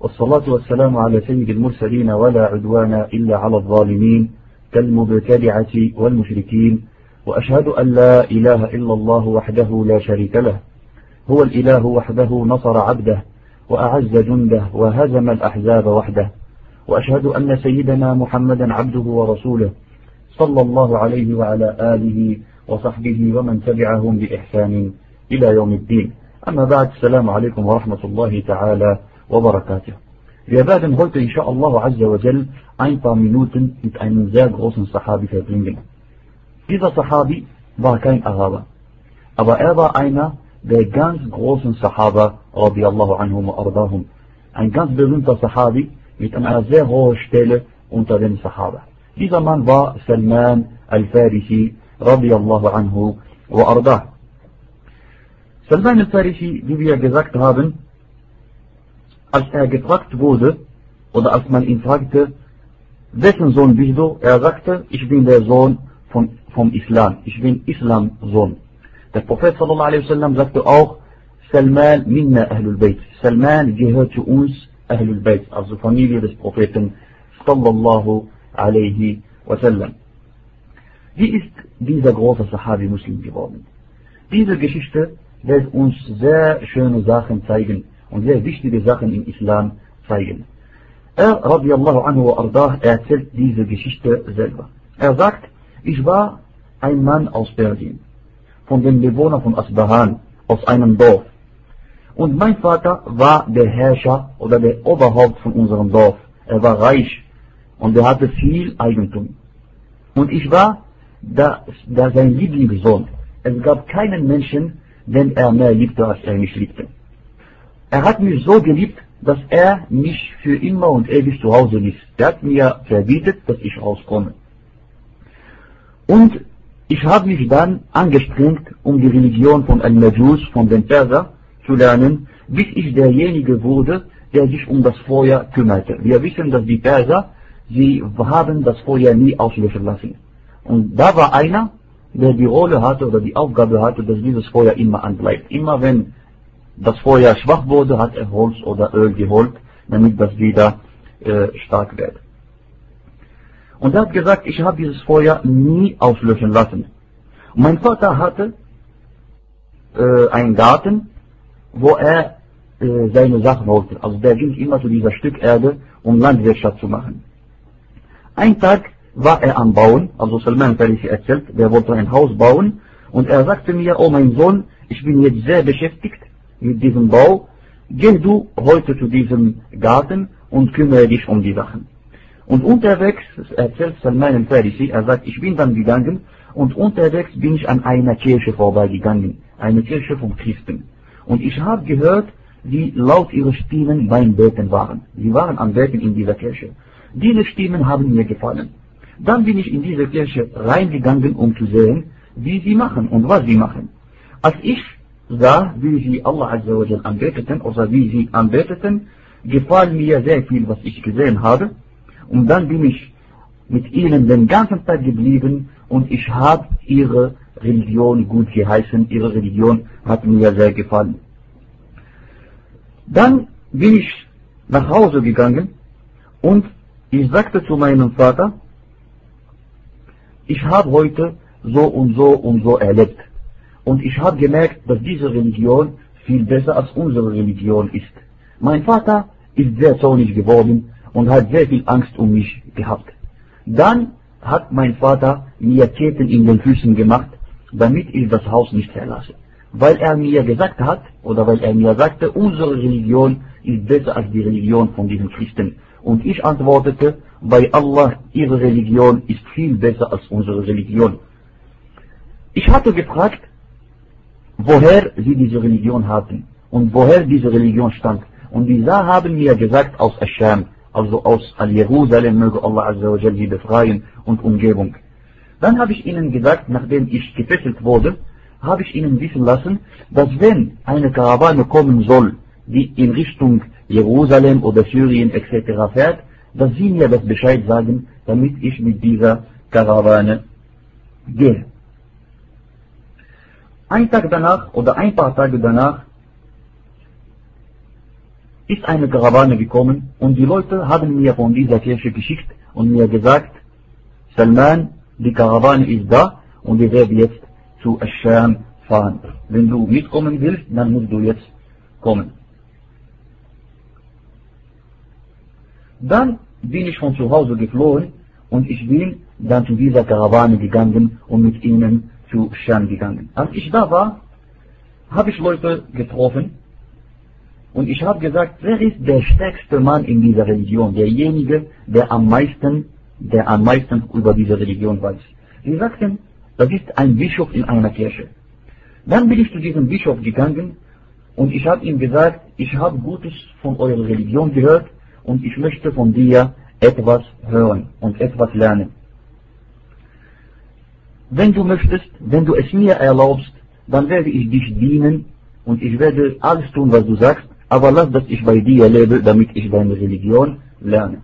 والصلاة والسلام على سيد المرسلين ولا عدوان إلا على الظالمين كالمبتدعة والمشركين وأشهد أن لا إله إلا الله وحده لا شريك له هو الإله وحده نصر عبده وأعز جنده وهزم الأحزاب وحده وأشهد أن سيدنا محمدا عبده ورسوله صلى الله عليه وعلى آله وصحبه ومن تبعهم بإحسان إلى يوم الدين. أما بعد السلام عليكم ورحمة الله تعالى وبركاته Wir werden heute inshallah Azza wa Jal ein paar Minuten mit einem sehr großen Sahabi verbringen. Dieser Sahabi war kein Araber, aber er war einer der ganz großen Sahaba radiallahu anhum wa ardahum. Ein ganz berühmter Sahabi mit einer sehr hohen Stelle unter den Sahaba. Dieser Mann war Salman al-Farisi radiallahu anhu wa ardah. Salman al-Farisi, wie wir gesagt haben, als er gefragt wurde, oder als man ihn fragte, wessen Sohn bist du? Er sagte, ich bin der Sohn von, vom Islam. Ich bin Islam-Sohn. Der Prophet sallallahu sagte auch, Salman minna Ahlul Bayt. Salman gehört zu uns Ahlul Bayt, also Familie des Propheten sallallahu alaihi wasallam. Wie ist dieser große Sahabi Muslim geworden? Diese Geschichte wird uns sehr schöne Sachen zeigen und sehr wichtige Sachen im Islam zeigen. Er, radiallahu anhu wa ardah, erzählt diese Geschichte selber. Er sagt, ich war ein Mann aus Persien, von den Bewohnern von Asbahan, aus einem Dorf. Und mein Vater war der Herrscher oder der Oberhaupt von unserem Dorf. Er war reich und er hatte viel Eigentum. Und ich war da, da sein Lieblingssohn. Es gab keinen Menschen, den er mehr liebte, als er mich liebte. Er hat mich so geliebt, dass er mich für immer und ewig zu Hause ließ. Er hat mir verbietet, dass ich rauskomme. Und ich habe mich dann angestrengt, um die Religion von Al-Majus, von den Perser, zu lernen, bis ich derjenige wurde, der sich um das Feuer kümmerte. Wir wissen, dass die Perser, sie haben das Feuer nie auslöschen lassen. Und da war einer, der die Rolle hatte oder die Aufgabe hatte, dass dieses Feuer immer anbleibt. Immer wenn das Feuer schwach wurde, hat er Holz oder Öl geholt, damit das wieder äh, stark wird. Und er hat gesagt, ich habe dieses Feuer nie auslöschen lassen. Und mein Vater hatte äh, einen Garten, wo er äh, seine Sachen holte. Also der ging immer zu dieser Stück Erde, um Landwirtschaft zu machen. Ein Tag war er am Bauen, also Salman Farisi erzählt, der wollte ein Haus bauen und er sagte mir, oh mein Sohn, ich bin jetzt sehr beschäftigt mit diesem Bau, geh du heute zu diesem Garten und kümmere dich um die Sachen. Und unterwegs, erzählt Salman al-Farisi, er sagt, ich bin dann gegangen und unterwegs bin ich an einer Kirche vorbeigegangen, eine Kirche von Christen. Und ich habe gehört, wie laut ihre Stimmen beim Beten waren. Sie waren am Beten in dieser Kirche. Diese Stimmen haben mir gefallen. Dann bin ich in diese Kirche reingegangen, um zu sehen, wie sie machen und was sie machen. Als ich sah, wie sie Allah Azza wa Jal anbeteten, oder wie sie anbeteten, gefallen mir sehr viel, was ich gesehen habe. Und dann bin ich mit ihnen den ganzen Tag geblieben und ich habe ihre Religion gut geheißen, ihre Religion hat mir sehr gefallen. Dann bin ich nach Hause gegangen und ich sagte zu meinem Vater, ich habe heute so und so und so erlebt. Und ich habe gemerkt, dass diese Religion viel besser als unsere Religion ist. Mein Vater ist sehr zornig geworden und hat sehr viel Angst um mich gehabt. Dann hat mein Vater mir Ketten in den Füßen gemacht, damit ich das Haus nicht verlasse. Weil er mir gesagt hat, oder weil er mir sagte, unsere Religion ist besser als die Religion von diesen Christen. Und ich antwortete, bei Allah, ihre Religion ist viel besser als unsere Religion. Ich hatte gefragt, woher sie diese Religion hatten und woher diese Religion stammt. Und diese haben mir gesagt, aus Ascham, also aus Al-Jerusalem, möge Allah Azza wa Jal sie befreien und Umgebung. Dann habe ich ihnen gesagt, nachdem ich gefesselt wurde, habe ich ihnen wissen lassen, dass wenn eine Karawane kommen soll, die in Richtung Jerusalem oder Syrien etc. fährt, dass sie mir das Bescheid sagen, damit ich mit dieser Karawane gehe. Ein Tag danach oder ein paar Tage danach, ist eine Karawane gekommen und die Leute haben mir von dieser Kirche geschickt und mir gesagt, Salman, die Karawane ist da und wir werden jetzt zu Ascham fahren. Wenn du mitkommen willst, dann musst du jetzt kommen. Dann bin ich von zu Hause geflohen und ich bin dann zu dieser Karawane gegangen und mit ihnen zu Scham gegangen. Als ich da war, habe ich Leute getroffen und ich habe gesagt, wer ist der stärkste Mann in dieser Religion? Derjenige, der am meisten, der am meisten über diese Religion weiß. Sie sagten, das ist ein Bischof in einer Kirche. Dann bin ich zu diesem Bischof gegangen und ich habe ihm gesagt, ich habe Gutes von eurer Religion gehört und ich möchte von dir etwas hören und etwas lernen. Wenn du möchtest, wenn du es mir erlaubst, dann werde ich dich dienen und ich werde alles tun, was du sagst, aber lass, dass ich bei dir lebe, damit ich deine Religion lerne.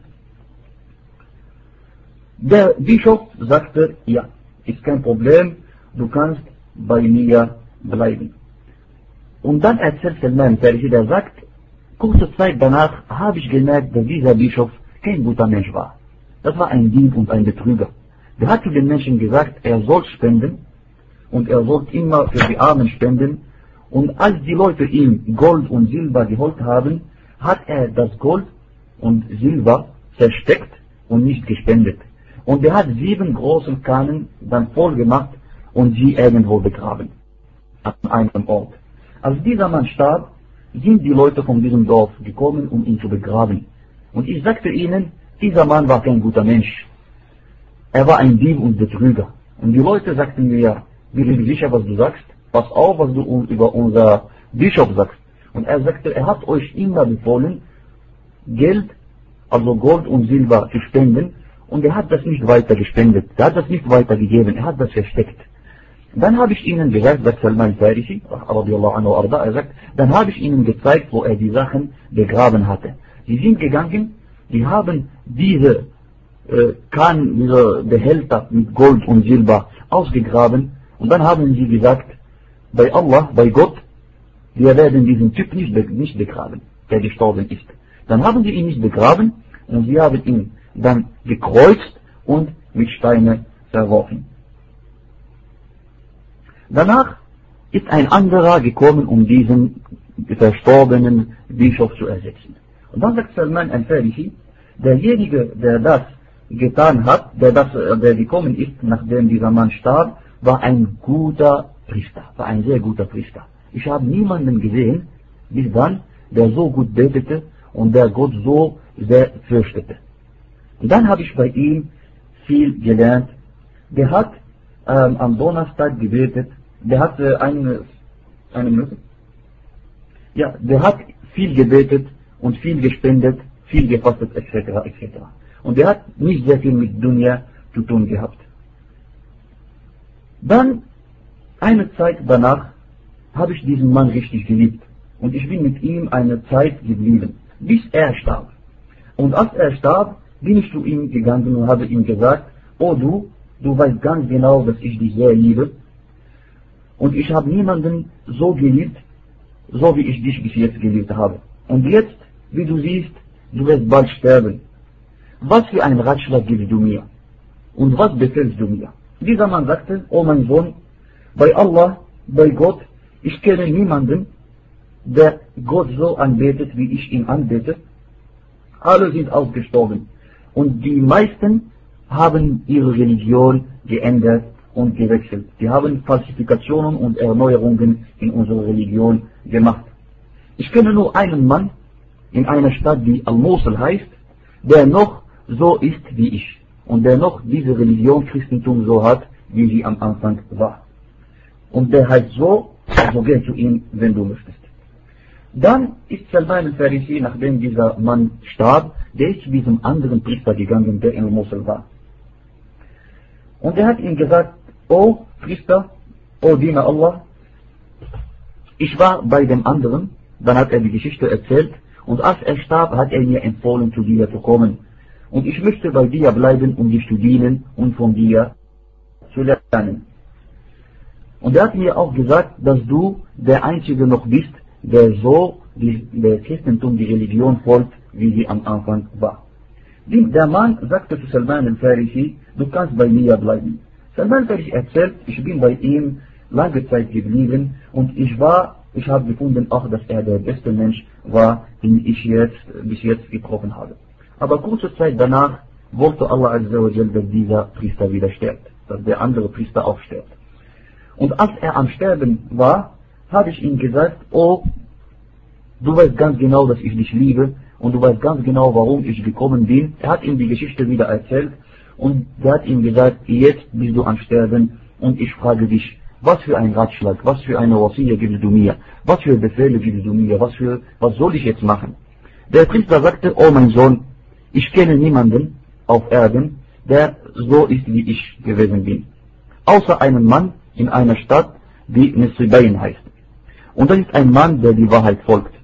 Der Bischof sagte, ja, ist kein Problem, du kannst bei mir bleiben. Und dann erzählt Salman Farisi, der sagt, kurze Zeit danach habe ich gemerkt, dass dieser Bischof kein guter Mensch war. Das war ein Dieb und ein Betrüger. Der hat zu den Menschen gesagt, er soll spenden und er soll immer für die Armen spenden und als die Leute ihm Gold und Silber geholt haben, hat er das Gold und Silber versteckt und nicht gespendet. Und er hat sieben große Kannen dann voll gemacht und sie irgendwo begraben. An einem Ort. Als dieser Mann starb, sind die Leute von diesem Dorf gekommen, um ihn zu begraben. Und ich sagte ihnen, dieser Mann war kein guter Mensch. Er war ein Dieb und Betrüger. Und die Leute sagten mir, wir sind sicher, was du sagst pass auf, was du über unser Bischof sagst. Und er sagte, er hat euch immer befohlen, Geld, also Gold und Silber zu spenden, und er hat das nicht weiter gespendet. Er hat das nicht weitergegeben, er hat das versteckt. Dann habe ich ihnen gesagt, sagt Salman Farisi, er sagt, dann habe ich ihnen gezeigt, wo er die Sachen begraben hatte. Sie sind gegangen, die haben diese Kahn, diese Behälter mit Gold und Silber ausgegraben und dann haben sie gesagt, bei Allah, bei Gott, wir werden diesen Typ nicht, nicht begraben, der gestorben ist. Dann haben sie ihn nicht begraben und sie haben ihn dann gekreuzt und mit Steine verworfen. Danach ist ein anderer gekommen, um diesen verstorbenen Bischof zu ersetzen. Und dann sagt Salman al-Farisi, derjenige, der das getan hat, der, das, der gekommen ist, nachdem dieser Mann starb, war ein guter Priester, war ein sehr guter Priester. Ich habe niemanden gesehen, bis dann, der so gut betete und der Gott so sehr fürchtete. Und dann habe ich bei ihm viel gelernt. Der hat ähm, am Donnerstag gebetet, der hat äh, eine, eine Minute? Ja, der hat viel gebetet und viel gespendet, viel gefastet etc. etc. Und der hat nicht sehr viel mit Dunja zu tun gehabt. Dann eine Zeit danach habe ich diesen Mann richtig geliebt und ich bin mit ihm eine Zeit geblieben, bis er starb. Und als er starb, bin ich zu ihm gegangen und habe ihm gesagt, oh du, du weißt ganz genau, dass ich dich sehr liebe und ich habe niemanden so geliebt, so wie ich dich bis jetzt geliebt habe. Und jetzt, wie du siehst, du wirst bald sterben. Was für ein Ratschlag gibst du mir? Und was befehlst du mir? Dieser Mann sagte, oh mein Sohn, bei Allah, bei Gott, ich kenne niemanden, der Gott so anbetet, wie ich ihn anbete. Alle sind ausgestorben. Und die meisten haben ihre Religion geändert und gewechselt. Sie haben Falsifikationen und Erneuerungen in unserer Religion gemacht. Ich kenne nur einen Mann in einer Stadt, die Al-Mosul heißt, der noch so ist wie ich und der noch diese Religion Christentum so hat, wie sie am Anfang war. Und der heißt so, also geh zu ihm, wenn du möchtest. Dann ist Salman al-Farisi, nachdem dieser Mann starb, der ist zu diesem anderen Priester gegangen, der in Mosul war. Und er hat ihm gesagt, oh Priester, oh Diener Allah, ich war bei dem anderen, dann hat er die Geschichte erzählt, und als er starb, hat er mir empfohlen, zu dir zu kommen. Und ich möchte bei dir bleiben, um dich zu dienen und von dir zu lernen. Und er hat mir auch gesagt, dass du der Einzige noch bist, der so die, der Christentum die Religion folgt, wie sie am Anfang war. Der Mann sagte zu Salman al-Farisi, du kannst bei mir bleiben. Salman al-Farisi erzählt, ich bin bei ihm lange Zeit geblieben und ich war, ich habe gefunden auch, dass er der beste Mensch war, den ich jetzt, bis jetzt getroffen habe. Aber kurze Zeit danach wollte Allah Azza wa Jal, dass dieser Priester wieder stirbt, dass der andere Priester auch stirbt. Und als er am Sterben war, habe ich ihm gesagt, oh, du weißt ganz genau, dass ich dich liebe und du weißt ganz genau, warum ich gekommen bin. Er hat ihm die Geschichte wieder erzählt und er hat ihm gesagt, jetzt bist du am Sterben und ich frage dich, was für ein Ratschlag, was für eine Wasiya gibst du mir, was für Befehle gibst du mir, was, für, was soll ich jetzt machen? Der Priester sagte, oh mein Sohn, ich kenne niemanden auf Erden, der so ist, wie ich gewesen bin. Außer einem Mann in einer Stadt, die Nisribain heißt. Und das ist ein Mann, der die Wahrheit folgt.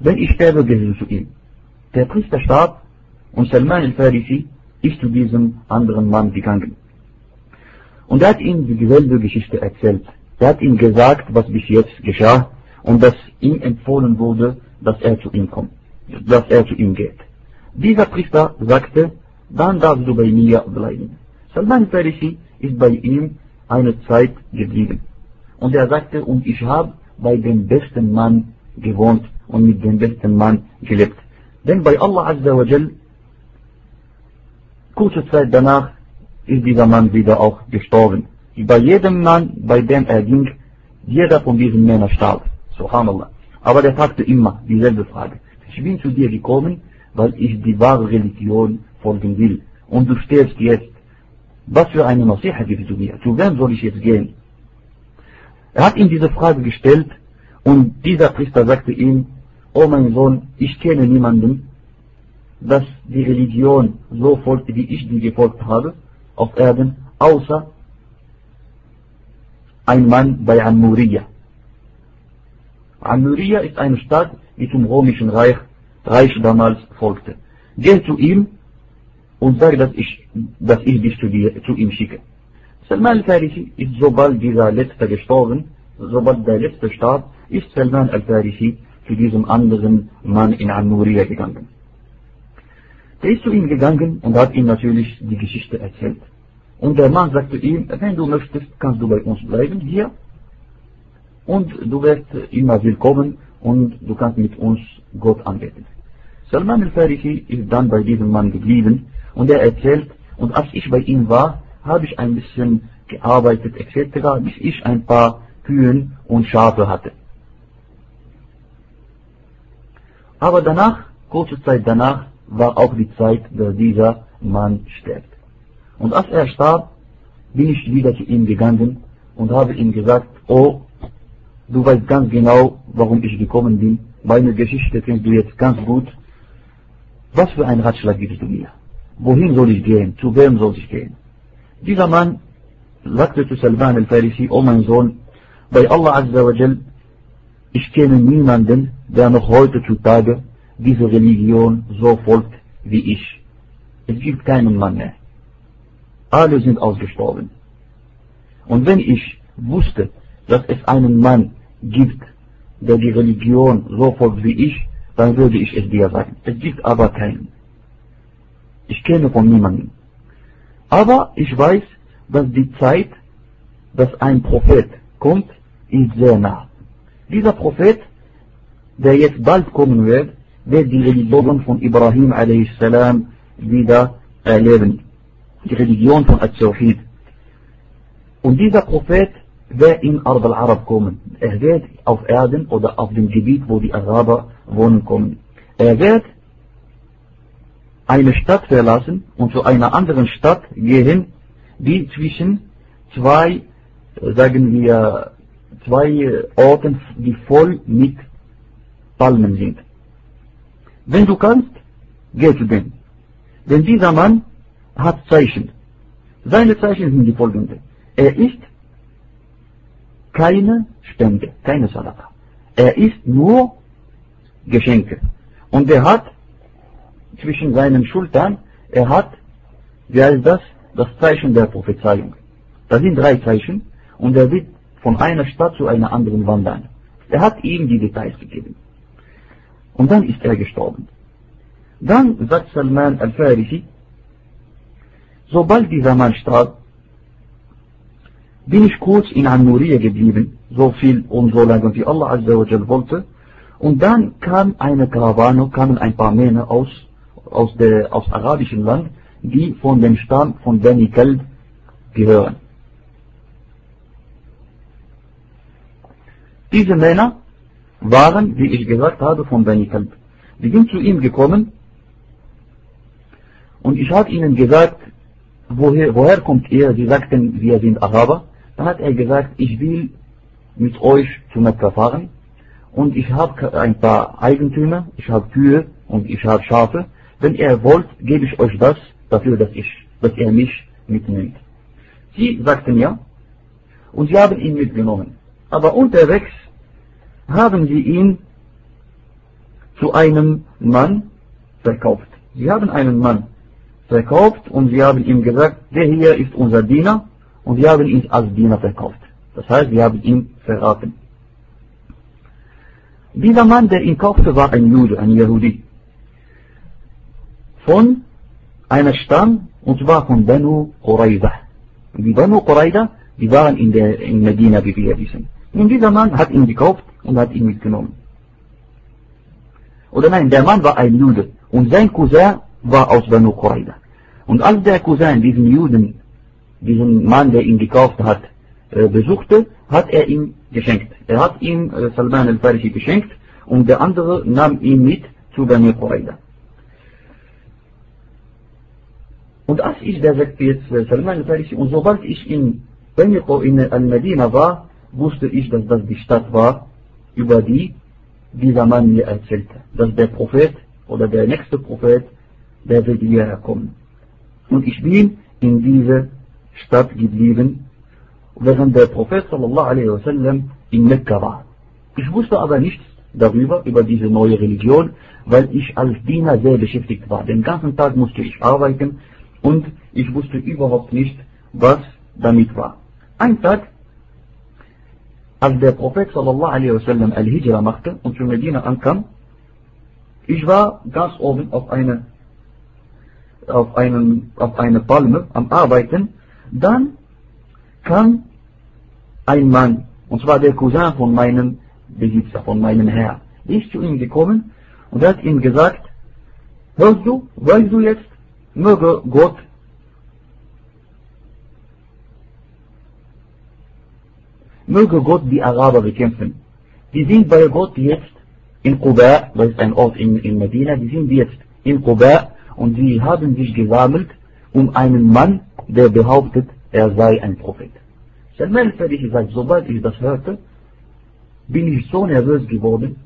Wenn ich sterbe, du zu ihm. Der Priester starb und Salman al-Farisi ist zu diesem anderen Mann gegangen. Und er hat ihm dieselbe Geschichte erzählt. Er hat ihm gesagt, was bis jetzt geschah und dass ihm empfohlen wurde, dass er zu ihm kommt, dass er zu ihm geht. Dieser Priester sagte, dann darfst du bei mir bleiben. Salman al-Farisi ist bei ihm eine Zeit geblieben. Und er sagte, und ich habe bei dem besten Mann gewohnt und mit dem besten Mann gelebt. Denn bei Allah Azza wa Jal, kurze Zeit danach, ist dieser Mann wieder auch gestorben. Bei jedem Mann, bei dem er ging, jeder von diesen Männern starb. Subhanallah. Aber der fragte immer dieselbe Frage. Ich bin zu dir gekommen, weil ich die wahre Religion folgen will. Und du stirbst jetzt. Was für eine Nasiha gibst du mir? Zu wem soll ich jetzt gehen? Er hat ihm diese Frage gestellt und dieser Priester sagte ihm, oh mein Sohn, ich kenne niemanden, dass die Religion so folgt, wie ich die gefolgt habe auf Erden, außer ein Mann bei Amuriya. Amuriya ist eine Stadt, die zum römischen Reich, Reich damals folgte. Geh zu ihm und sage, dass ich, dass ich dich zu, dir, zu ihm schicke. Salman al-Farisi ist sobald dieser Letzte gestorben, sobald der Letzte starb, ist Salman al-Farisi zu diesem anderen Mann in Al-Nuriya gegangen. Er ist zu ihm gegangen und hat ihm natürlich die Geschichte erzählt. Und der Mann sagte ihm, wenn du möchtest, kannst du bei uns bleiben hier und du wirst immer willkommen und du kannst mit uns Gott anbeten. Salman al-Farisi ist dann bei diesem Mann geblieben und er erzählt, und als ich bei ihm war, habe ich ein bisschen gearbeitet etc., bis ich ein paar Kühen und Schafe hatte. Aber danach, kurze Zeit danach, war auch die Zeit, dass dieser Mann stirbt. Und als er starb, bin ich wieder zu ihm gegangen und habe ihm gesagt, oh, du weißt ganz genau, warum ich gekommen bin. Meine Geschichte kennst du jetzt ganz gut. Was für ein Ratschlag gibst du mir? Wohin soll ich gehen? Zu wem soll ich gehen? Dieser Mann sagte zu Salman al-Farisi, oh mein Sohn, bei Allah Azza wa Jal, ich kenne niemanden, der noch heutzutage diese Religion so folgt wie ich. Es gibt keinen Mann mehr. Alle sind ausgestorben. Und wenn ich wusste, dass es einen Mann gibt, der die Religion so folgt wie ich, dann würde ich es dir sagen. Es gibt aber keinen. Ich kenne von niemandem. Aber ich weiß, dass die Zeit, dass ein Prophet kommt, ist sehr nah. Dieser Prophet, der jetzt bald kommen wird, wird die Religion von Ibrahim a.s. wieder erleben. Die Religion von Al-Tawhid. Und dieser Prophet wird in Arab al-Arab kommen. Er wird auf Erden oder auf dem Gebiet, wo die Araber wohnen, kommen. Er wird eine Stadt verlassen und zu einer anderen Stadt gehen, die zwischen zwei, sagen wir, zwei Orten, die voll mit Palmen sind. Wenn du kannst, geh zu dem. Denn dieser Mann hat Zeichen. Seine Zeichen sind die folgenden. Er ist keine Spende, keine Salata. Er ist nur Geschenke. Und er hat zwischen seinen Schultern, er hat, wie heißt das, das Zeichen der Prophezeiung. Das sind drei Zeichen und er wird von einer Stadt zu einer anderen wandern. Er hat ihm die Details gegeben. Und dann ist er gestorben. Dann sagt Salman al-Farisi, sobald dieser Mann starb, bin ich kurz in An-Nuriya geblieben, so viel und so lange wie Allah Azza wa Jal wollte. Und dann kam eine Karawane, kamen ein paar Männer aus, aus, der, aus arabischen Land, die von dem Stamm von Beni Kalb gehören. Diese Männer waren, wie ich gesagt habe, von Beni Kalb. Die sind zu ihm gekommen und ich habe ihnen gesagt, woher, woher kommt ihr? Sie sagten, wir sind Araber. Dann hat er gesagt, ich will mit euch zu Mekka fahren und ich habe ein paar Eigentümer, ich habe Kühe und ich habe Schafe. Wenn ihr wollt, gebe ich euch das dafür, dass, ich, dass er mich mitnimmt. Sie sagten ja und sie haben ihn mitgenommen. Aber unterwegs haben sie ihn zu einem Mann verkauft. Sie haben einen Mann verkauft und sie haben ihm gesagt, der hier ist unser Diener und wir haben ihn als Diener verkauft. Das heißt, wir haben ihn verraten. Dieser Mann, der ihn kaufte, war ein Jude, ein Yehudi. Von einer Stamm, und zwar von Banu Qurayza. Die Banu Qurayza, die waren in, der, in Medina, wie wir wissen. Und dieser Mann hat ihn gekauft und hat ihn mitgenommen. Oder nein, der Mann war ein Jude und sein Cousin war aus Banu Qurayza. Und als der Cousin diesen Juden, diesen Mann, der ihn gekauft hat, äh, besuchte, hat er ihm geschenkt. Er hat ihm äh, Salman al-Farisi geschenkt und der andere nahm ihn mit zu Banu Qurayza. Und als ich, der sagt jetzt äh, Salman al-Farisi, und sobald ich in Banu in al-Medina war, wusste ich, dass das die Stadt war, über die dieser Mann mir erzählte, dass der Prophet oder der nächste Prophet, der wird hierher kommen. Und ich bin in diese Stadt geblieben, während der Prophet wasallam in Mekka war. Ich wusste aber nichts darüber, über diese neue Religion, weil ich als Diener sehr beschäftigt war. Den ganzen Tag musste ich arbeiten und ich wusste überhaupt nicht, was damit war. Ein Tag, als der Prophet wasallam al-Hijra machte und zu Medina ankam, ich war ganz oben auf einer auf, einen, auf eine Palme am Arbeiten, dann kam ein Mann, und zwar der Cousin von meinem Besitzer, von meinem Herr, ist zu ihm gekommen und hat ihm gesagt, hörst du, weißt du jetzt, möge Gott möge Gott die Araber bekämpfen. Die sind bei Gott jetzt in Quba, das ist ein Ort in, in Medina, die sind jetzt in Quba und sie haben sich gesammelt um einen Mann, der behauptet, er sei ein Prophet. Salman al-Farisi sagt, sobald ich das hörte, bin ich so nervös geworden,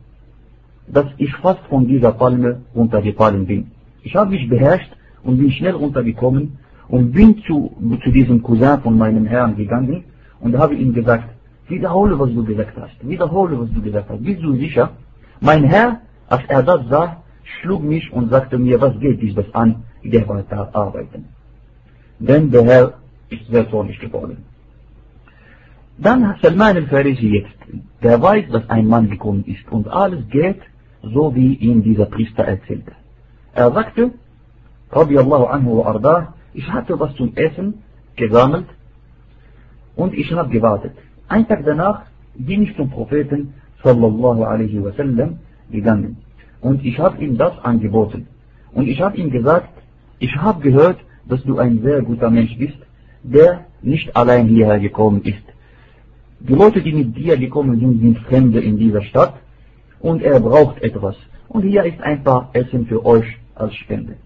dass ich fast von dieser Palme runtergefallen bin. Ich habe mich beherrscht und bin schnell runtergekommen und bin zu, zu diesem Cousin von meinem Herrn gegangen und habe ihm gesagt, wiederhole, was du gesagt hast, wiederhole, was du gesagt hast, bist du sicher? Mein Herr, als er das sah, schlug mich und sagte mir, was geht dich das an, geh weiter arbeiten. Denn der Herr ist sehr zornig geworden. Dann Salman al-Farisi jetzt, der weiß, dass ein Mann gekommen ist und alles geht, so wie ihm dieser Priester erzählte. Er sagte, Radiallahu anhu wa ardah, ich hatte was zum Essen gesammelt und ich habe gewartet. Ein Tag danach bin ich zum Propheten sallallahu alaihi wasallam gegangen. Und ich habe ihm das angeboten. Und ich habe ihm gesagt, ich habe gehört, dass du ein sehr guter Mensch bist, der nicht allein hierher gekommen ist. Die Leute, die mit dir gekommen sind, sind Fremde in dieser Stadt und er braucht etwas. Und hier ist ein paar Essen für euch als Spende.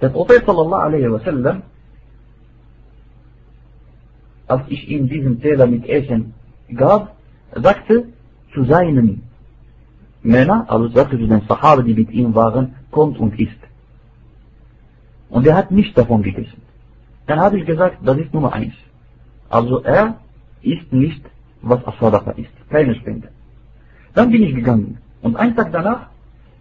Der Prophet sallallahu alaihi wasallam, als ich ihm diesen Teller mit Essen gab, sagte zu seinen Männer, also sagte zu den Sahaba, die mit ihm waren, kommt und isst. Und er hat nichts davon gegessen. Dann habe ich gesagt, das ist Nummer eins. Also er isst nicht, was As-Sadaqa ist. Keine Spende. Dann bin ich gegangen. Und einen Tag danach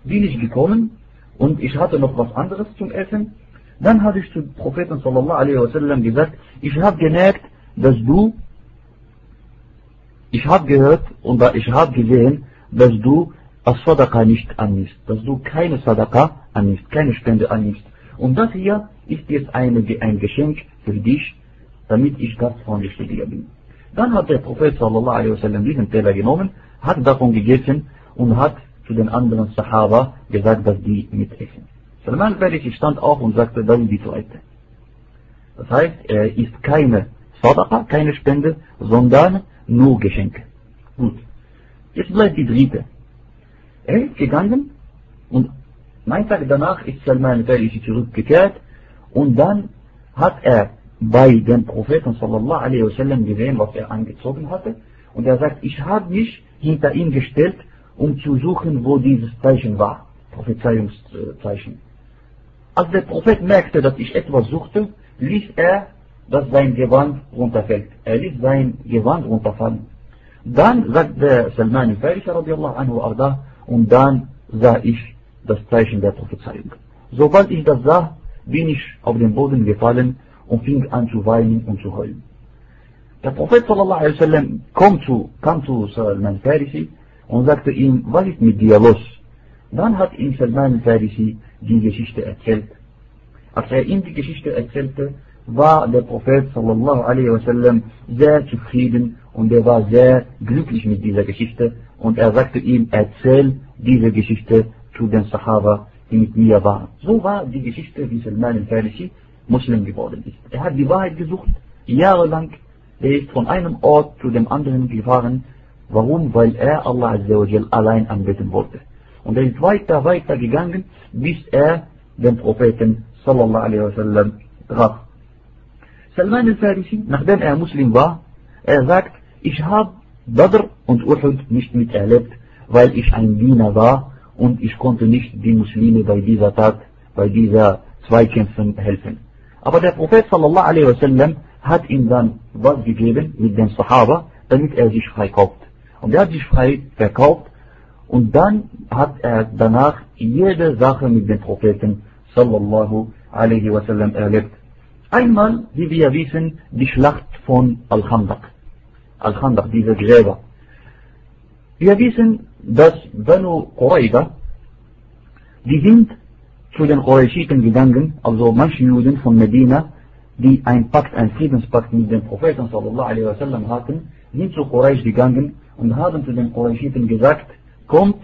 bin ich gekommen und ich hatte noch was anderes zum Essen. Dann habe ich zu Propheten sallallahu alaihi wasallam gesagt, ich habe gemerkt, dass du ich habe gehört und ich habe gesehen, dass du als Sadaqa nicht annimmst, dass du keine Sadaqa annimmst, keine Spende annimmst. Und das hier ist jetzt eine, ein Geschenk für dich, damit ich gastfreundlich zu dir bin. Dann hat der Prophet sallallahu alaihi wasallam diesen Teller genommen, hat davon gegessen und hat zu den anderen Sahaba gesagt, dass die mitessen. Salman al-Farisi stand auf und sagte, das ist die zweite. Das heißt, er ist keine Sadaqa, keine Spende, sondern nur Geschenke. Gut. Jetzt bleibt die dritte. Er ist gegangen und mein Tag danach ist Salman al-Farisi zurückgekehrt und dann hat er bei dem Propheten sallallahu alaihi wasallam gesehen, was er angezogen hatte. Und er sagt, ich habe mich hinter ihn gestellt, um zu suchen, wo dieses Zeichen war. Prophezeiungszeichen. Als der Prophet merkte, dass ich etwas suchte, ließ er, dass sein Gewand runterfällt. Er ließ sein Gewand runterfallen. Dann sagt der Salman al-Farisi radiallahu anhu arda, und dann sah ich das Zeichen der Prophezeiung. Sobald ich das sah, bin ich auf den Boden gefallen und fing an zu weinen und zu heulen. Der Prophet wasallam kam zu, kam zu Salman Farisi und sagte ihm, was ist mit dir los? Dann hat ihm Salman Farisi die Geschichte erzählt. Als er ihm die Geschichte erzählte, war der Prophet sallallahu alaihi wasallam sehr zufrieden und er war sehr glücklich mit dieser Geschichte und er sagte ihm, erzähl diese Geschichte zu den Sahaba, die mit mir waren. So war die Geschichte, wie Salman al-Farisi Muslim geworden ist. Er hat die Wahrheit gesucht, jahrelang. Er ist von einem Ort zu dem anderen gefahren. Warum? Weil er Allah allein anbeten wollte. Und er ist weiter, weiter gegangen, bis er den Propheten sallallahu alaihi wasallam traf. Salman al-Farisi, nachdem er Muslim war, er sagt, ich habe Badr und Uhud nicht miterlebt, weil ich ein Diener war und ich konnte nicht die Muslime bei dieser Tat, bei dieser Zweikämpfen helfen. Aber der Prophet sallallahu alaihi wasallam hat ihm dann was gegeben mit den Sahaba, damit er sich freikauft. Und er hat sich frei verkauft und dann hat er danach jede Sache mit den Propheten sallallahu alaihi wasallam erlebt. Einmal, wie wir wissen, die Schlacht von Al-Khandaq. Al-Khandaq, diese Gräber. Wir wissen, dass Banu Qurayza, die sind zu den Qurayshiten gegangen, also manche Juden von Medina, die ein Pakt, ein Friedenspakt mit dem Propheten sallallahu alaihi wasallam hatten, sind zu Quraysh gegangen und haben zu den Qurayshiten gesagt, kommt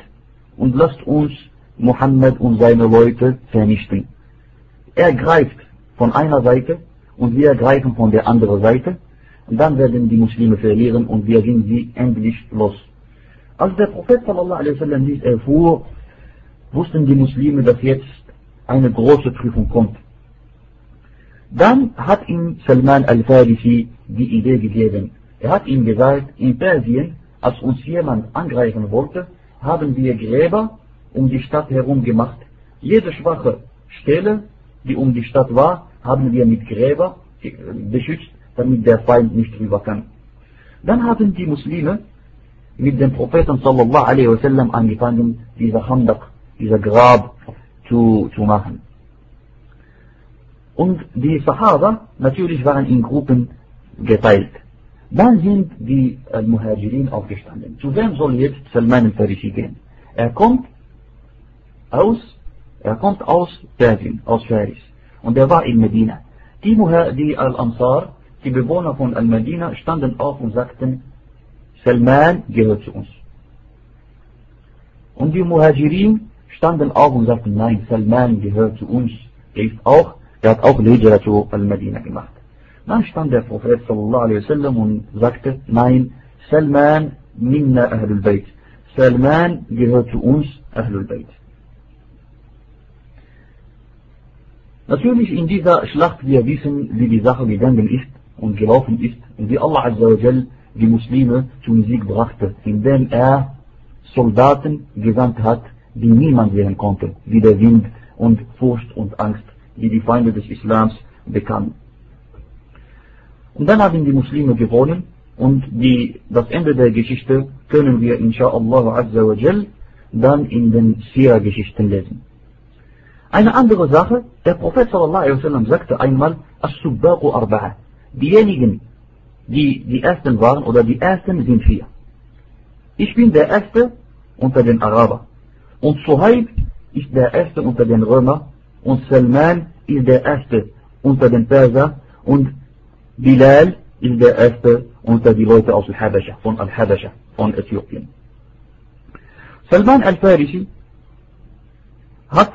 und lasst uns Mohammed und seine Leute vernichten. Er greift von einer Seite und wir greifen von der anderen Seite und dann werden die Muslime verlieren und wir sind sie endlich los. Als der Prophet sallallahu dies erfuhr, wussten die Muslime, dass jetzt eine große Prüfung kommt. Dann hat ihm Salman al-Farisi die Idee gegeben. Er hat ihm gesagt, in Persien, als uns jemand angreifen wollte, haben wir Gräber um die Stadt herum gemacht. Jede schwache Stelle, die um die Stadt war, haben wir mit Gräber beschützt, damit der Feind nicht rüber kann. Dann haben die Muslime mit dem Propheten sallallahu alaihi wasallam angefangen, dieser Handaq, dieser Grab zu, zu machen. Und die Sahaba natürlich waren in Gruppen geteilt. Dann sind die äh, Muhajirin aufgestanden. Zu wem soll jetzt Salman al-Farisi gehen? Er kommt aus, er kommt aus Persien, aus Faris. Und er war in Medina. Die, die Al-Ansar, die Bewohner von Al-Medina, standen auf und sagten, Salman gehört zu uns. Und die Muhajirin standen auf und sagten, nein, Salman gehört zu uns. Er ist auch, er hat auch Hijra zu Al-Medina gemacht. Dann stand der Prophet sallallahu alaihi wasallam und sagte, nein, Salman minna Ahlul Bayt. Salman gehört zu uns, Ahlul Bayt. Natürlich in dieser Schlacht, wir wissen, wie die Sache gegangen ist und gelaufen ist und wie Allah Azza wa Jal die Muslime zum Sieg brachte, indem er Soldaten gesandt hat, die niemand sehen konnte, wie der Wind und Furcht und Angst, die die Feinde des Islams bekamen. Und dann haben die Muslime gewonnen und die, das Ende der Geschichte können wir inshallah azza wa jal dann in den Sira-Geschichten lesen. Eine andere Sache, der Prophet sallallahu alaihi wasallam sagte einmal, As-Subbaqu Arba'a. Diejenigen, die die Ersten waren oder die Ersten sind vier. ich bin der Erste unter den Araber. Und Suhaib ist der Erste unter den Römer. Und Salman ist der Erste unter den Perser. Und Bilal ist der Erste unter die Leute aus Al-Habasha, von Al-Habasha, von Äthiopien. Salman al-Farisi hat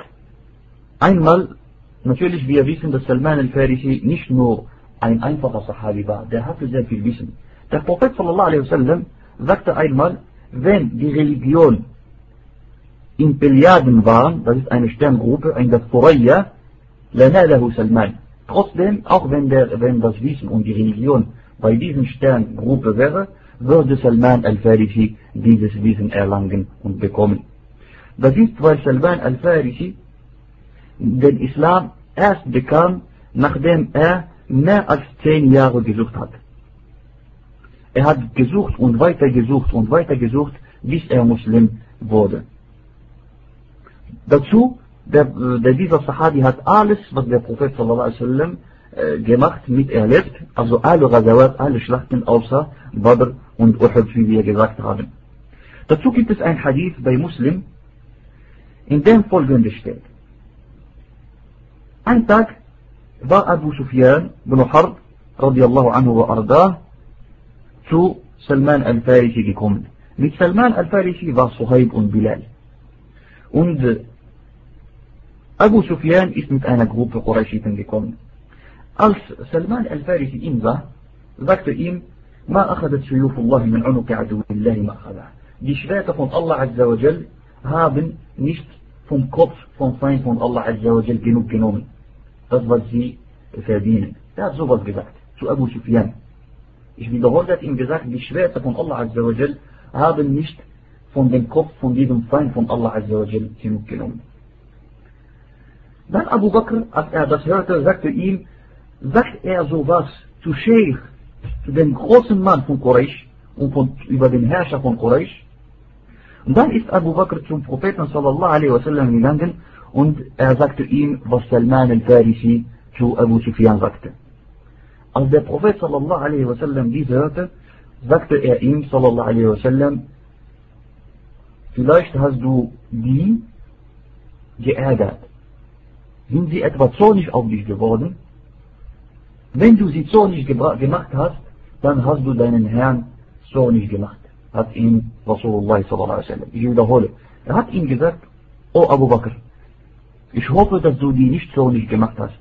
einmal, natürlich wir wissen, dass Salman al-Farisi nicht nur ein einfacher Sahabi war, der hatte sehr viel Wissen. Der Prophet sallallahu alaihi wasallam sagte einmal, wenn die Religion in Peliaden waren, das ist eine Sterngruppe, in der Thuraya, lanalahu Salman. Trotzdem, auch wenn, der, wenn das Wissen und die Religion bei diesen Sterngruppe wäre, würde Salman al-Farisi dieses Wissen erlangen und bekommen. Das ist, weil Salman al-Farisi den Islam erst bekam, nachdem er mehr als zehn Jahre gesucht hat. Er hat gesucht und weiter gesucht und weiter gesucht, bis er Muslim wurde. Dazu, der, der dieser Sahabi hat alles, was der Prophet wasallam äh, gemacht, miterlebt, also alle Ghazawat, alle Schlachten außer Badr und Uhud, wie wir gesagt haben. Dazu gibt es ein Hadith bei Muslim, in dem folgendes steht. Ein Tag war Abu Sufyan bin Harb, radiallahu anhu wa ardah, zu Salman al-Farisi gekommen. Mit Salman al-Farisi war Suhaib und Bilal. Und Abu Sufyan ist mit einer Gruppe Qurayshiten gekommen. Als Salman al-Farisi ihn sah, sagte ihm, ما أخذت سيوف الله من عنق عدو الله ما أخذها. Die Schwerter von Allah Azza wa Jal haben nicht vom Kopf vom Feind von Allah Azza wa Jal genug genommen. Was sie verdienen. Er hat sowas gesagt zu Abu Sufyan. Ich wiederhole, hat ihm gesagt, die Schwerter von Allah Azza wa Jal haben nicht von dem Kopf von diesem Feind von Allah Azza wa Jal genug genommen. Dann Abu Bakr, als er das hörte, sagte ihm, sagt er sowas zu Sheikh, zu dem großen Mann von Quraysh und von, über den Herrscher von Quraysh. Und dann ist Abu Bakr zum Propheten sallallahu alaihi wasallam gegangen und er sagte ihm, was Salman al-Farisi zu Abu Sufyan sagte. Als der Prophet sallallahu alaihi wasallam dies hörte, sagte er ihm sallallahu alaihi wasallam, vielleicht hast du die geärgert. Sind sie etwa zornig auf dich geworden? Wenn du sie zornig gemacht hast, dann hast du deinen Herrn zornig gemacht, hat ihm Rasulullah sallallahu alaihi wasallam. Ich wiederhole. Er hat ihm gesagt, O Abu Bakr, ich hoffe, dass du die nicht zornig gemacht hast.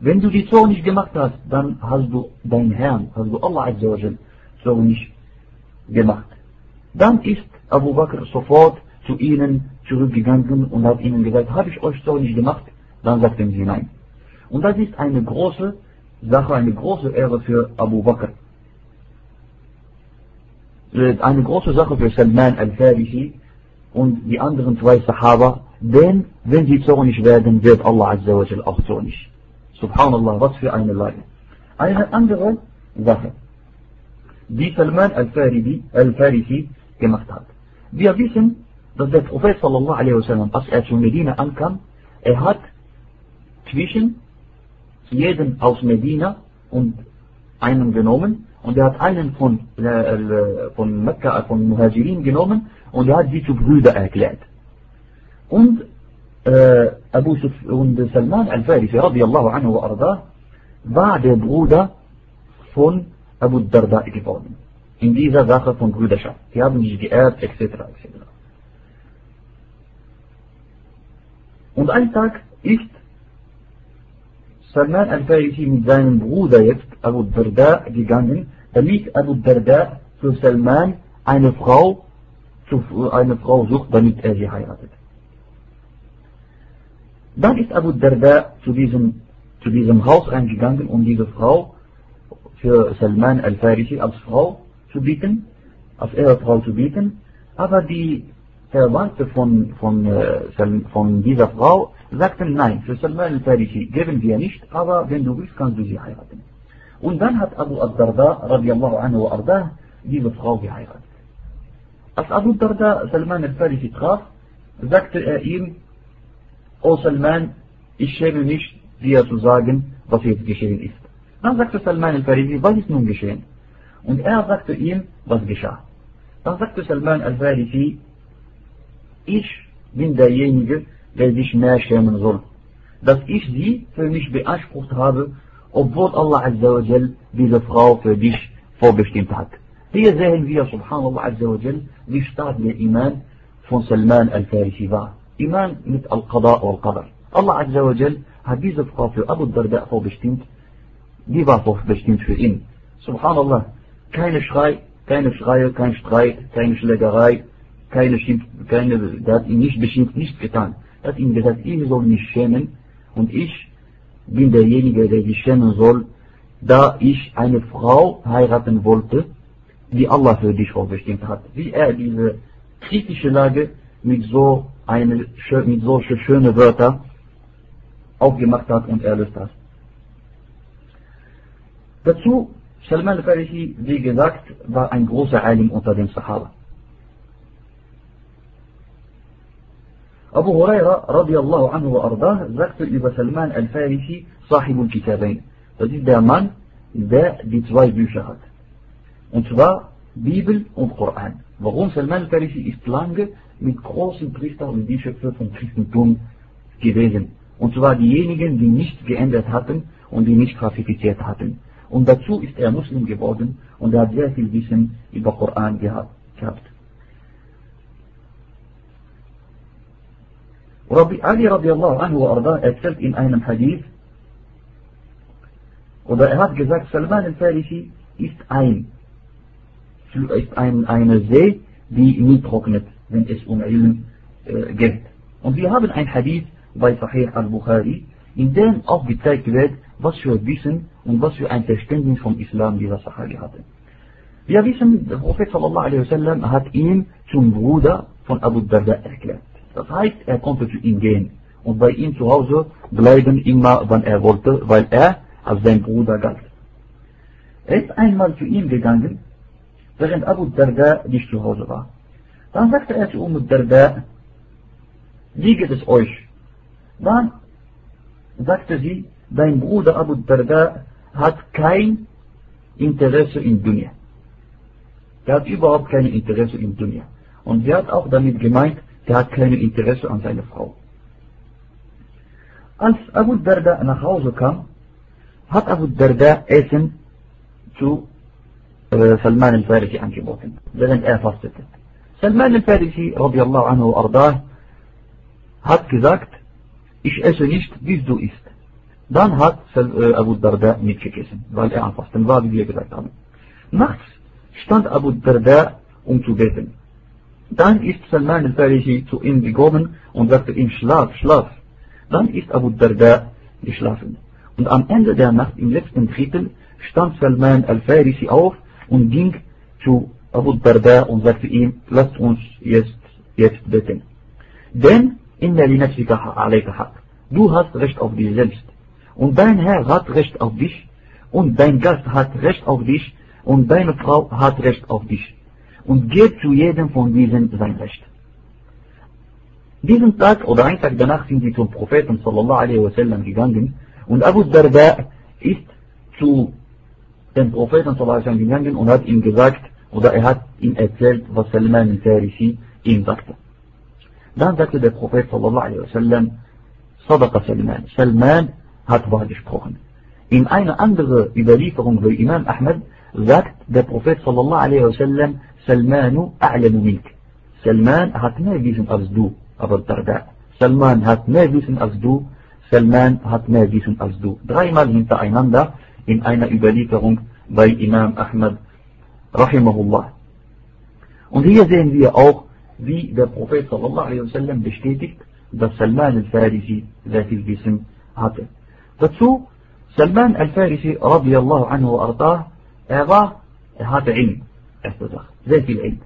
Wenn du die zornig gemacht hast, dann hast du deinen Herrn, hast du Allah Azza wa zornig gemacht. Dann ist Abu Bakr sofort zu ihnen zurückgegangen und hat ihnen gesagt, habe ich euch zornig gemacht? Dann sagten sie nein. Und das ist eine große Sache, eine große Ehre für Abu Bakr. Eine große Sache für Salman al-Farisi und die anderen zwei Sahaba, denn wenn sie zornig werden, wird Allah Azza wa Jal auch zornig. Subhanallah, was für eine Lage. Eine andere Sache, die Salman al-Farisi al gemacht hat. Wir wissen, dass der Prophet sallallahu alaihi wasallam, als er zu Medina ankam, er hat zwischen jeden aus Medina und einen genommen und er hat einen von, äh, von Mekka, von Muhajirin genommen und er hat sie zu Brüder erklärt. Und äh, Abu Suf und Salman al-Farisi radiallahu anhu wa arda war der Bruder von Abu Darda geworden. In dieser Sache von Brüderschaft. Sie haben sich geehrt, etc. etc. Und ein Tag ist Salman al-Farisi mit seinem Bruder jetzt, Abu Darda, gegangen, damit Abu Darda für Salman eine Frau, eine Frau sucht, damit er sie heiratet. Dann ist Abu Darda zu diesem, zu diesem Haus eingegangen, um diese Frau für Salman al-Farisi als Frau zu bieten, als Ehefrau zu bieten, aber die Verwandte von, von, äh, von dieser Frau sagten nein, für Salman al-Farisi geben wir nicht, aber wenn du willst, kannst du sie heiraten. Und dann hat Abu al-Darda, radiallahu anhu wa ardah, diese Frau geheiratet. Als Abu Darda Salman al-Farisi traf, sagte er ihm, O Salman, ich schäme mich, dir zu sagen, was jetzt geschehen ist. Dann sagte Salman al-Farisi, was ist nun geschehen? Und er sagte ihm, was geschah. Dann sagte Salman al-Farisi, ich bin derjenige, der sich mehr schämen soll, dass ich sie für mich beansprucht habe, obwohl Allah Azza wa Jal diese Frau für dich vorbestimmt hat. Hier sehen wir, subhanallah Azza wa Jal, wie stark der Iman von Salman al-Farisi war. Iman mit Al-Qada und Qadar. Allah Azza wa Jal hat diese Frau für Abu Darda vorbestimmt, die war vorbestimmt für ihn. Subhanallah, keine Schrei, keine Schreie, kein Streit, keine Schlägerei, keine Schimpf, keine, der hat ihn nicht beschimpft, nichts getan. Er hat ihm gesagt, ich soll mich schämen und ich bin derjenige, der sich schämen soll, da ich eine Frau heiraten wollte, die Allah für dich vorbestimmt hat. Wie er diese kritische Lage mit so eine, mit solche schöne Wörter aufgemacht hat und erlöst hat. Dazu, Salman al-Farisi, wie gesagt, war ein großer Alim unter den Sahaba. Abu Huraira radiallahu anhu wa ardah sagte über Salman al-Farisi Sahibul Kitabain. Das ist der Mann, der die zwei Bücher hat. Und zwar Bibel und Koran. Warum Salman al-Farisi ist lange mit großen Priestern und Bischöfen vom Christentum gewesen. Und zwar diejenigen, die nichts geändert hatten und die nicht klassifiziert hatten. Und dazu ist er Muslim geworden und er hat sehr viel Wissen über Koran gehabt. Rabbi Ali radiallahu anhu arda erzählt in einem Hadith, oder er hat gesagt, Salman al-Farisi ist ein, ist ein, eine See, die nie trocknet, wenn es um Ilm äh, geht. Und wir haben ein Hadith bei Sahih al-Bukhari, in dem auch gezeigt wird, was für Wissen und was für ein Verständnis vom Islam dieser Sahabi hatte. Wir wissen, der Prophet sallallahu hat ihn zum Bruder von Abu Darda erklärt. Das heißt, er konnte zu ihm gehen und bei ihm zu Hause bleiben immer, wann er wollte, weil er als sein Bruder galt. Er ist einmal zu ihm gegangen, لكن أبو الدرداء ديش تهوز با؟ فان سكت أتي أم الدرداء دي قد أس أويش. فان سكت زي بين بغودة أبو الدرداء هات كاين انتغيسو إن دنيا. هات إباب كاين انتغيسو إن دنيا. und sie hat auch damit gemeint, sie hat kein Interesse an seiner Frau. Als Abu Darda nach Hause kam, hat Abu Darda Essen zu äh, Salman al-Farisi angeboten, während er fastete. Salman al-Farisi, radiallahu anhu ardah, hat gesagt, ich esse nicht, bis du isst. Dann hat Abu Darda nicht gegessen, weil er am Fasten war, wie wir gesagt haben. Nachts stand Abu Darda, um zu beten. Dann ist Salman al-Farisi zu ihm gekommen und sagte ihm, schlaf, schlaf. Dann ist Abu Darda geschlafen. Und am Ende der Nacht, im letzten Drittel, stand Salman al-Farisi auf und ging zu Abu Darda und sagte ihm, lasst uns jetzt, jetzt beten. Denn, inna li nafsika alayka haq. Du hast Recht auf dich selbst. Und dein Herr hat Recht auf dich. Und dein Gast hat Recht auf dich. Und deine Frau hat Recht auf dich und gebt zu jedem von diesen sein Recht. Diesen Tag oder einen Tag danach sind sie zum Propheten sallallahu alaihi wasallam gegangen und Abu Darda ist zu dem Propheten sallallahu alaihi wasallam gegangen und hat ihm gesagt oder er hat ihm erzählt, was Salman al-Farisi ihm sagte. Dann sagte der Prophet sallallahu alaihi wasallam, Sadaqa Salman. Salman hat wahr gesprochen. In einer anderen Überlieferung bei Imam Ahmed sagt der Prophet sallallahu alaihi wasallam, سلمان أعلم منك سلمان hat mehr Wissen als du, aber Darda. Salman hat mehr Wissen als du, Salman hat mehr Wissen als du. Dreimal hintereinander in einer Überlieferung bei Imam Ahmad, rahimahullah. Und hier sehen wir auch, wie der Prophet sallallahu alaihi wasallam bestätigt, dass Salman al-Farisi sehr viel Wissen hatte. Dazu, Salman al-Farisi, radiallahu anhu ardah, er war, er hatte Ilm, erste Sache. sehr viel Ilm.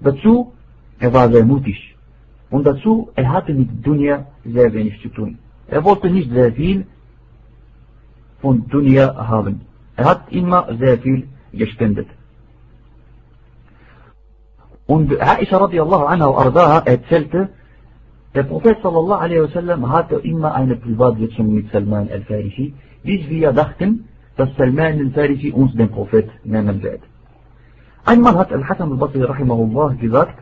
Dazu, er war sehr mutig. Und dazu, er hatte mit Dunya sehr wenig zu tun. Er wollte nicht sehr viel von Dunya haben. Er hat immer sehr viel gespendet. Und Aisha radiallahu anha ardaha erzählte, der Prophet sallallahu alaihi wasallam hatte immer eine Privatsitzung mit Salman al-Farisi, bis wir dachten, dass Salman al-Farisi uns den Prophet nennen wird. Einmal hat Al-Hassan al-Basri rahimahullah gesagt,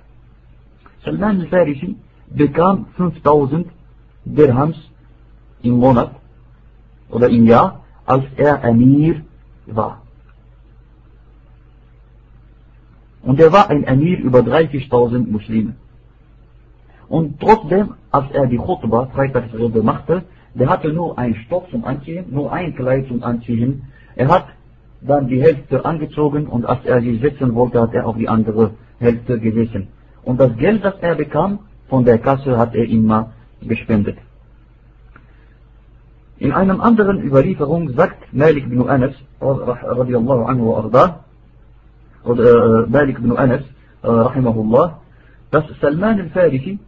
Salman al-Farisi bekam 5000 Dirhams im Monat oder im Jahr, als er Emir war. Und er war ein Emir über 30.000 Muslime. Und trotzdem, als er die Khutbah, Freitagsrede machte, der hatte nur einen Stoff zum Anziehen, nur ein Kleid zum Anziehen. Er hat dann die Hälfte angezogen und als er sich setzen wollte, hat er auf die andere Hälfte gesessen. Und das Geld, das er bekam von der Kasse, hat er immer gespendet. In einem anderen Überlieferung sagt Malik bin Anas, radiallahu anhu arda, oder Malik bin Anas, rahimahullah, dass Salman al-Farisi,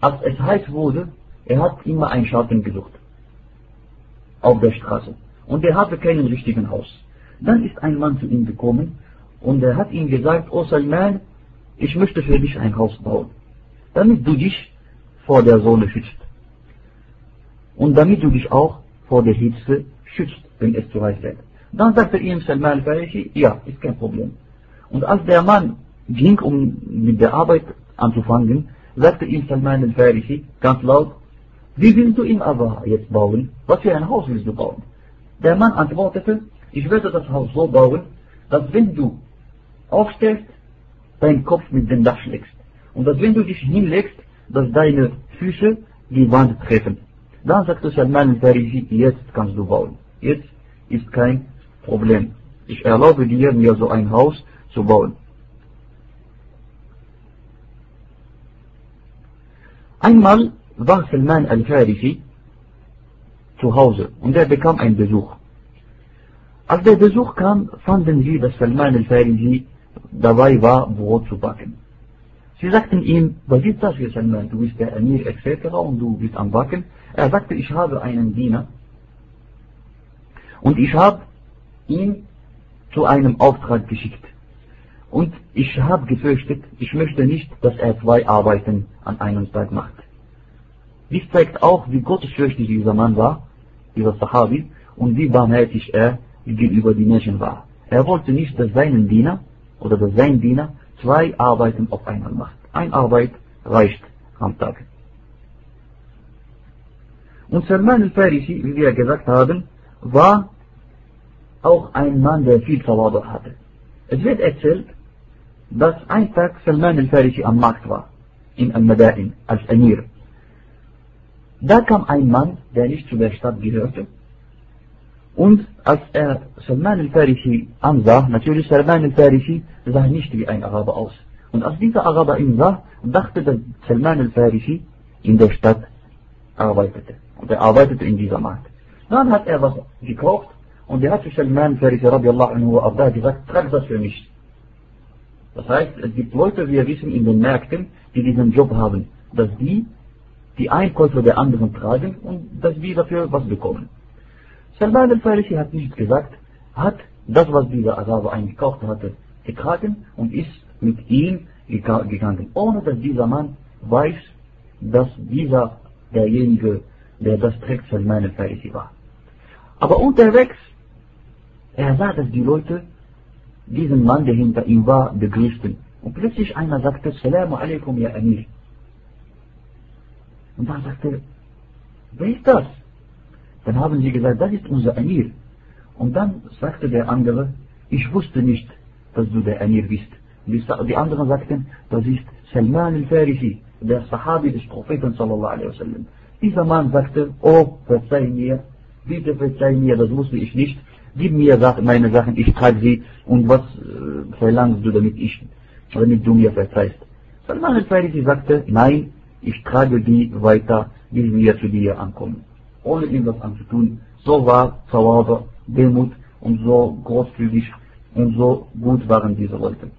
als es heiß wurde, er hat immer einen Schatten gesucht. Auf der Straße. Und er hatte keinen richtigen Haus. Dann ist ein Mann zu ihm gekommen und er hat ihm gesagt, O Salman, ich möchte für dich ein Haus bauen, damit du dich vor der Sonne schützt. Und damit du dich auch vor der Hitze schützt, wenn es zu heiß wird. Dann sagte ihm Salman al-Farisi, ja, ist kein Problem. Und als der Mann ging, um mit der Arbeit anzufangen, sagte ihm Salman al-Farisi ganz laut, wie willst du ihn aber jetzt bauen? Was für ein Haus willst du bauen? Der Mann antwortete, ich werde das Haus so bauen, dass wenn du aufstehst, dein Kopf mit dem Dach schlägst. Und dass wenn du dich hinlegst, dass deine Füße die Wand treffen. Dann sagte Salman al-Farisi, jetzt kannst du bauen. Jetzt ist kein Problem. Ich erlaube dir, mir so ein Haus zu bauen. Einmal war Salman al-Farisi zu Hause und er bekam einen Besuch. Als der Besuch kam, fanden sie, dass Salman al-Farisi dabei war, Brot zu backen. Sie sagten ihm, was ist das für Salman? Du bist der Emir etc. und du bist am Backen. Er sagte, ich habe einen Diener und ich habe ihn zu einem Auftrag geschickt. Und ich habe gefürchtet, ich möchte nicht, dass er zwei Arbeiten an einem Tag macht. Dies zeigt auch, wie gottesfürchtig dieser Mann war, dieser Sahabi, und wie barmherzig er gegenüber den Menschen war. Er wollte nicht, dass seinen Diener oder dass sein Diener zwei Arbeiten auf einmal macht. Eine Arbeit reicht am Tag. Und Salman al-Farisi, wie wir gesagt haben, war auch ein Mann, der viel Tawadu hatte. Es wird erzählt, dass ein Tag Salman al-Farisi am Markt war, in Al-Madain, als Emir. Da kam ein Mann, der nicht zu der Stadt gehörte. Und als er Salman al-Farisi ansah, natürlich Salman al-Farisi sah nicht wie ein Araber aus. Und als dieser Araber ihn sah, dachte Salman al-Farisi in der Stadt arbeitete. Und er arbeitete in dieser Markt. Dann hat er was gekauft und er hat zu Salman al-Farisi radiallahu anhu arda gesagt, trag das für mich. Das heißt, es gibt Leute, wir wissen in den Märkten, die diesen Job haben, dass die die Einkäufe der anderen tragen und dass wir dafür was bekommen. Salman al-Farisi hat nicht gesagt, hat das, was dieser Araber eingekauft hatte, getragen und ist mit ihm gegangen, ohne dass dieser Mann weiß, dass dieser derjenige, der das trägt, Salman al-Farisi war. Aber unterwegs, er sah, dass die Leute diesen Mann, der hinter ihm war, begrüßten. Und plötzlich einer sagte, Salamu alaikum ya Amir. Und dann sagte er, wer ist das? Dann haben sie gesagt, das ist unser Emir. Und dann sagte der andere, ich wusste nicht, dass du der Emir bist. Die anderen sagten, das ist Salman al-Farisi, der Sahabi des Propheten sallallahu alaihi wasallam. Dieser Mann sagte, oh, verzeih mir, bitte verzeih mir, das wusste ich nicht. Gib mir meine Sachen, ich trage sie und was äh, verlangst du, damit ich, damit du mir verzeihst? Salman al-Farisi sagte, nein, ich trage die weiter, bis wir zu dir ankommen. Ohne irgendwas anzutun. So war Zawaber, Demut und so großzügig und so gut waren diese Leute.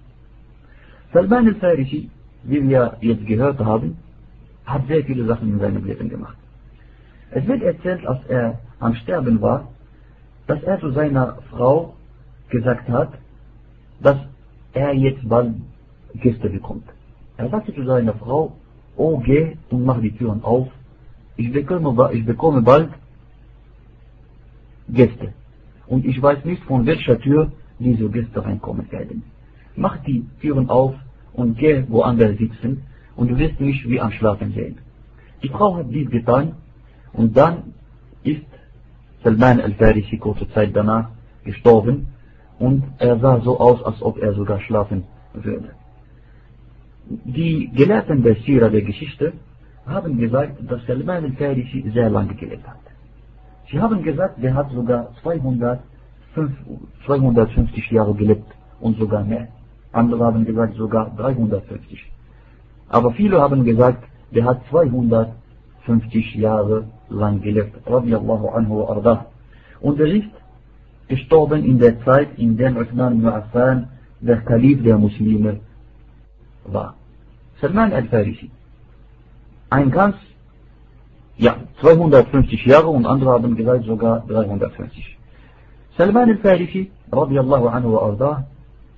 Salman al-Farisi, wie wir jetzt gehört haben, hat sehr viele Sachen in seinem Leben gemacht. Es wird erzählt, als er am Sterben war, dass er zu seiner Frau gesagt hat, dass er jetzt bald Gäste bekommt. Er sagte zu seiner Frau, oh geh und mach die Türen auf, ich bekomme, ich bekomme bald Gäste. Und ich weiß nicht, von welcher Tür diese Gäste reinkommen werden. Mach die Türen auf und geh woanders sitzen und du wirst mich wie am Schlafen sehen. Die Frau hat dies getan und dann ist Salman al-Farisi kurze Zeit danach gestorben und er sah so aus, als ob er sogar schlafen würde. Die Gelehrten der Sira der Geschichte haben gesagt, dass Salman al-Farisi sehr lange gelebt hat. Sie haben gesagt, der hat sogar 200, 250 Jahre gelebt und sogar mehr. Andere haben gesagt sogar 350. Aber viele haben gesagt, der hat 250 Jahre lang gelebt. Radiallahu anhu ardah. Und er ist gestorben in der Zeit, in der Uthman ibn Affan der Kalif der Muslime war. Salman al-Farisi. Ein ganz, ja, 250 Jahre und andere haben gesagt sogar 350. Salman al-Farisi, radiallahu anhu wa ardah,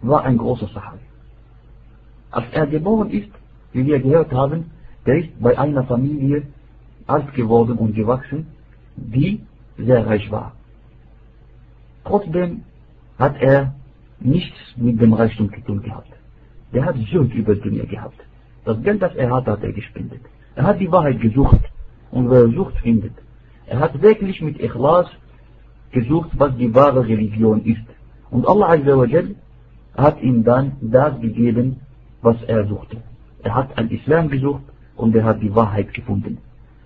war ein großer Sahabi. Als er geboren ist, wie wir gehört haben, der ist bei einer Familie alt geworden und gewachsen, die sehr reich war. Trotzdem hat er nichts mit dem Reichtum zu tun gehabt. Der hat Sünd über Dunya gehabt. Das Geld, das er hat, hat er gespendet. Er hat die Wahrheit gesucht und wer sucht, findet. Er hat wirklich mit Ikhlas gesucht, was die wahre Religion ist. Und Allah Azza wa Jal hat ihm dann das gegeben, was er suchte. Er hat ein Islam gesucht und er hat die Wahrheit gefunden.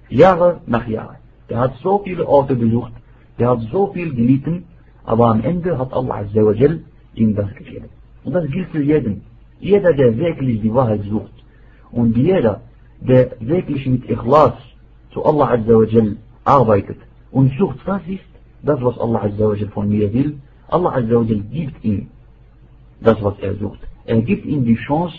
Jahre nach Jahre. Er hat so viele Orte besucht, er hat so viel gelitten, aber am Ende hat Allah Azza wa Jal ihm das gegeben. Und das gilt für jeden. Jeder, der wirklich die Wahrheit sucht und jeder, der wirklich mit Ikhlas zu Allah Azza wa Jal arbeitet und sucht, was ist das, was Allah Azza wa Jal von mir will, Allah Azza wa Jal gibt ihm das, was er sucht. Er gibt ihm die Chance,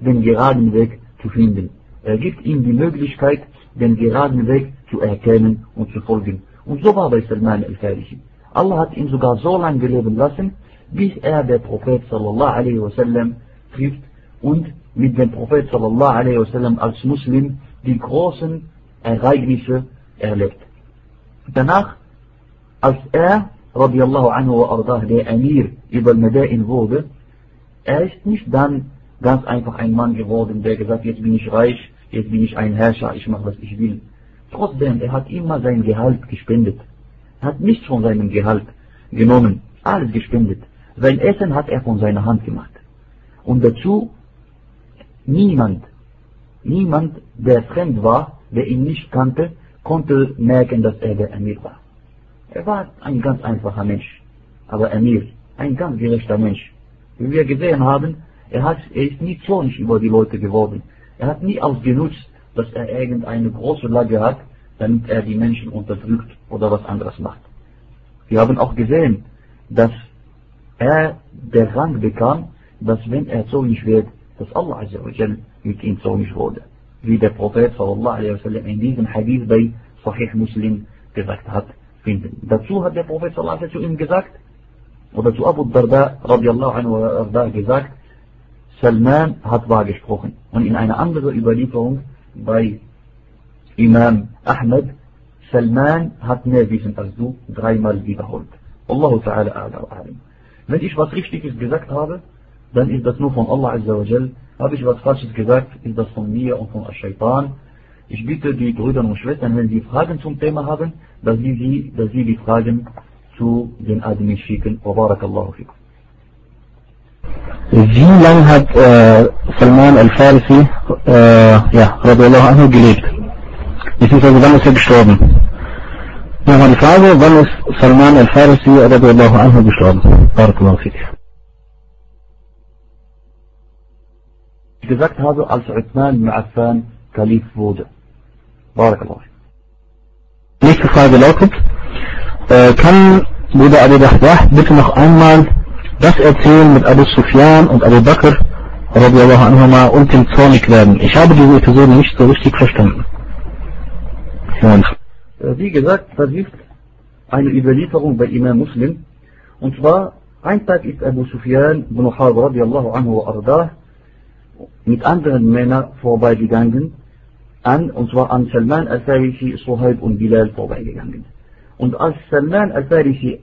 den geraden Weg zu finden. Er gibt ihm die Möglichkeit, den geraden Weg zu erkennen und zu folgen. Und so war bei Salman al-Farisi. Allah hat ihn sogar so lange leben lassen, bis er der Prophet sallallahu alaihi wasallam trifft und mit dem Prophet sallallahu alaihi wasallam als Muslim die großen Ereignisse erlebt. Danach, als er, radiallahu anhu ardah, der Emir über Medain wurde, er ist nicht dann ganz einfach ein Mann geworden, der gesagt, jetzt bin ich reich, jetzt bin ich ein Herrscher, ich mache, was ich will. Trotzdem, er hat immer sein Gehalt gespendet. Er hat nichts von seinem Gehalt genommen, alles gespendet. Sein Essen hat er von seiner Hand gemacht. Und dazu, niemand, niemand, der fremd war, der ihn nicht kannte, konnte merken, dass er der Emir war. Er war ein ganz einfacher Mensch, aber Emir, ein ganz gerechter Mensch. Wie wir gesehen haben, er, hat, er ist nie zornig über die Leute geworden. Er hat nie ausgenutzt, dass er irgendeine große Lage hat, damit er die Menschen unterdrückt oder was anderes macht. Wir haben auch gesehen, dass er der Rang bekam, dass wenn er zornig wird, dass Allah mit ihm zornig wurde. Wie der Prophet in diesem Hadith bei Sahih Muslim gesagt hat. Dazu hat der Prophet sallallahu zu ihm gesagt, oder zu Abu Darda radiallahu anhu gesagt, Salman hat wahr gesprochen. Und in einer anderen Überlieferung bei Imam Ahmed, Salman hat mehr Wissen als du, dreimal wiederholt. Allahu ta'ala a'la a'lam. Wenn ich was Richtiges gesagt habe, dann ist das nur von Allah Azza wa Jal. Habe ich was Falsches gesagt, ist das von mir und von Ash-Shaytan. Ich bitte die Brüder und Schwestern, wenn sie Fragen zum Thema haben, dass sie, sie, dass sie die Fragen zu den Admin schicken. Fikum. Wie lange hat äh, Salman al-Farisi, äh, ja, radiallahu anhu gelebt? Beziehungsweise wann ist er gestorben? Nochmal die Frage, wann ist Salman al-Farisi radiallahu anhu gestorben? Barakallahu. Ich gesagt habe, als Uthman ibn Affan Kalif wurde. Barakallahu fik. Nächste Frage lautet, äh, kann Bruder Abu Dahdah bitte noch einmal das erzählen mit Abu Sufyan und Abu Bakr radiallahu anhuma und dem zornig werden. Ich habe diese Episode nicht so richtig verstanden. Ja. Wie gesagt, das ist eine Überlieferung bei Imam Muslim. Und zwar, ein Tag ist Abu Sufyan ibn Harb radiallahu anhu ardah mit anderen Männern vorbeigegangen an, und zwar an Salman al-Farisi, Suhaib und Bilal vorbeigegangen. Und als Salman al-Farisi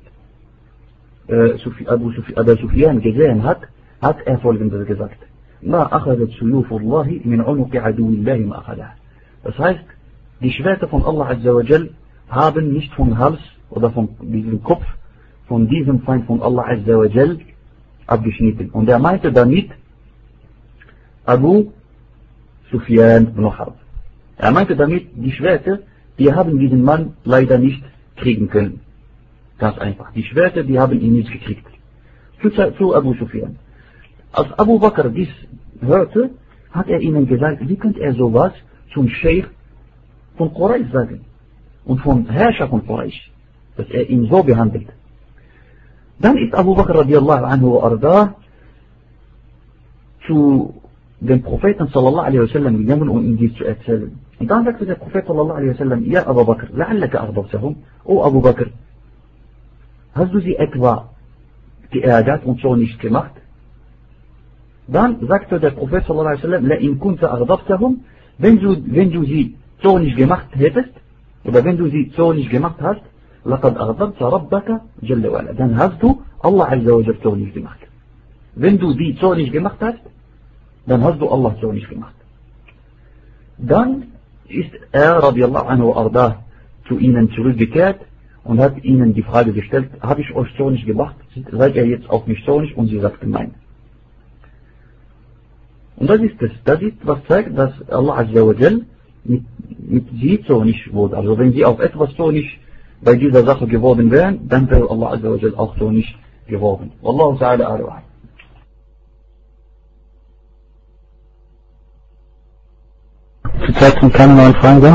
äh, Abu, Sufyan gesehen hat, hat er folgendes gesagt. Ma akhadat suyufullahi min unuqi aduwillahi ma akhadah. Das heißt, die Schwerter von Allah Azza wa Jal haben nicht vom Hals oder von diesem Kopf von diesem Feind von Allah Azza wa Jal abgeschnitten. Und er meinte damit Abu Sufyan ibn Harb. Er meinte damit, die Schwerter, die haben diesen Mann leider nicht kriegen können. Ganz einfach. Die Schwerter, die haben ihn nicht gekriegt. Zu, zu Abu Sufyan. Als Abu Bakr dies hörte, hat er ihnen gesagt, wie könnte er sowas zum Sheikh von Quraysh sagen? Und vom Herrscher von Quraysh, dass er ihn so behandelt. Dann ist Abu Bakr radiallahu anhu arda zu dem Propheten sallallahu alaihi wasallam gegangen, um ihm dies zu erzählen. إذا عندك تجد قفية صلى الله عليه وسلم يا أبا بكر لعلك أغضبتهم أو أبو بكر هل دوزي أكبا تئادات ونشون اجتماعت دان ذاك تجد قفية صلى الله عليه وسلم لئن كنت أغضبتهم بنجود بنجوزي تون اجتماعت هيتست إذا زي تون اجتماعت هست لقد أغضبت ربك جل وعلا. دان هزدو الله عز وجل تون اجتماعت بندو دي تون اجتماعت هست دان هزدو الله تون اجتماعت دان ist er, radiallahu anhu arda, zu ihnen zurückgekehrt und hat ihnen die Frage gestellt, habe ich euch nicht gemacht? Seid ihr jetzt auf mich nicht? Und sie sagten nein. Und das ist es. Das ist, was zeigt, dass Allah Azza mit, mit sie nicht wurde. Also wenn sie auf etwas nicht bei dieser Sache geworden wären, dann wäre Allah Azza auch nicht geworden. Wallahu ta'ala a'lam. Zurzeit sind keine neuen Fragen da.